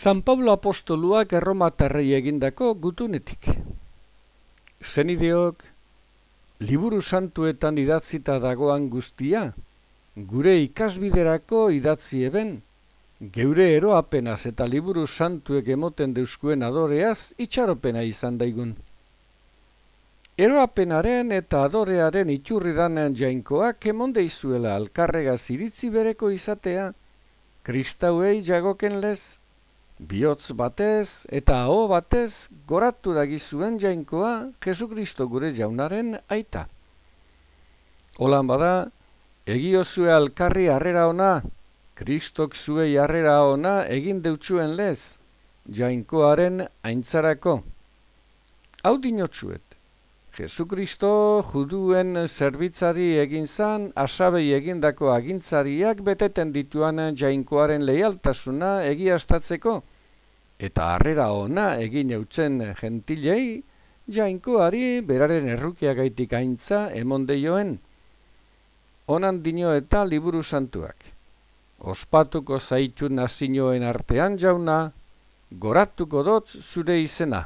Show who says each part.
Speaker 1: San Pablo apostoluak erromatarrei egindako gutunetik. Zenideok, liburu santuetan idatzita dagoan guztia, gure ikasbiderako idatzi eben, geure eroapenaz eta liburu santuek emoten deuskuen adoreaz itxaropena izan daigun. Eroapenaren eta adorearen iturridanen jainkoak emonde izuela alkarregaz iritzi bereko izatea, kristauei jagoken lez, bihotz batez eta aho batez goratu dagizuen jainkoa Jesukristo gure jaunaren aita. Olan bada, egiozue alkarri harrera ona, Kristok zuei harrera ona egin deutsuen lez, jainkoaren aintzarako. Hau dinotsuet, Jesukristo juduen zerbitzari egin zan, asabei egindako agintzariak beteten dituan jainkoaren leialtasuna egiaztatzeko, eta harrera ona egin eutzen gentilei, jainkoari beraren errukiagaitik aintza emonde joen. Onan dino eta liburu santuak. Ospatuko zaitu nazinoen artean jauna, goratuko dot zure izena.